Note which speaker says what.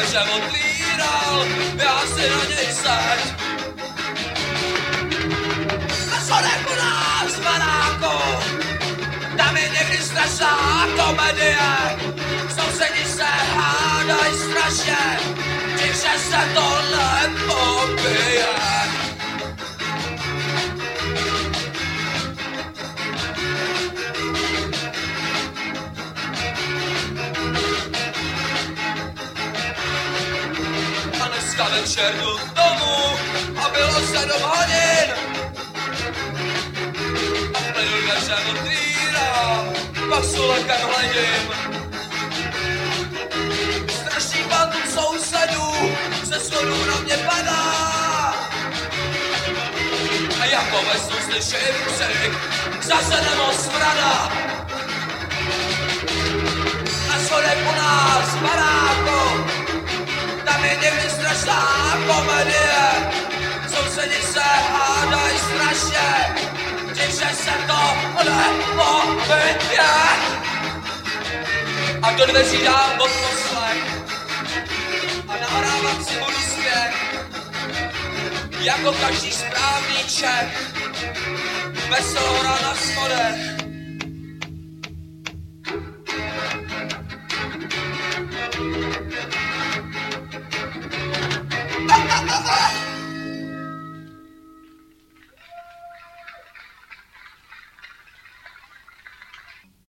Speaker 1: dveře otvíral, já si na něj seď. Na schodech u nás v tam je někdy strašná komedie. Sousedi se hádaj strašně, tiše se to nepopije. Dneska večer jdu domů a bylo sedm hodin. Klidu dveře otvírám, pak sulekem hledím. Strašný bandum sousedů se schodů na mě padá. A jako ve snu slyším křik, zase nemoc smrada. Komedie. Sousedi se hádají strašně, tiše se to nepopije. A do dveří dám odposlech a nahrávat si budu směch. Jako každý správný Čech, veselou na schodech. Ha ha ha!